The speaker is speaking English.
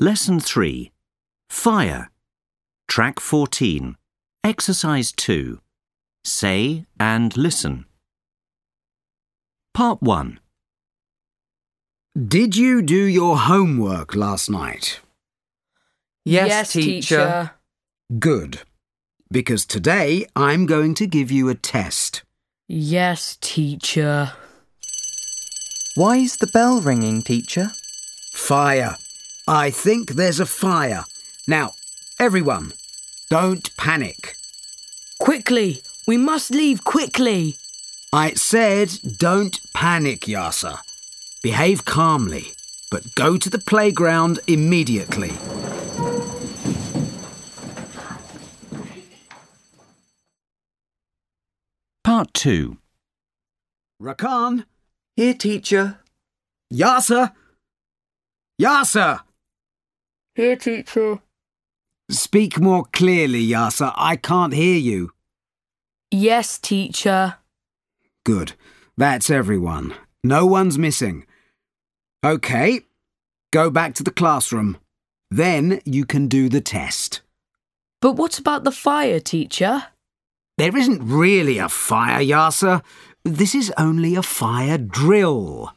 Lesson 3 Fire. Track 14. Exercise 2. Say and listen. Part 1. Did you do your homework last night? Yes, teacher. Good. Because today I'm going to give you a test. Yes, teacher. Why is the bell ringing, teacher? Fire. I think there's a fire. Now, everyone, don't panic. Quickly! We must leave quickly! I said don't panic, Yasser. Behave calmly, but go to the playground immediately. Part 2. Rakan, Here, teacher. Yasser! Yasser! Here, teacher. Speak more clearly, Yasser. I can't hear you. Yes, teacher. Good. That's everyone. No one's missing. OK. Go back to the classroom. Then you can do the test. But what about the fire, teacher? There isn't really a fire, Yasser. This is only a fire drill.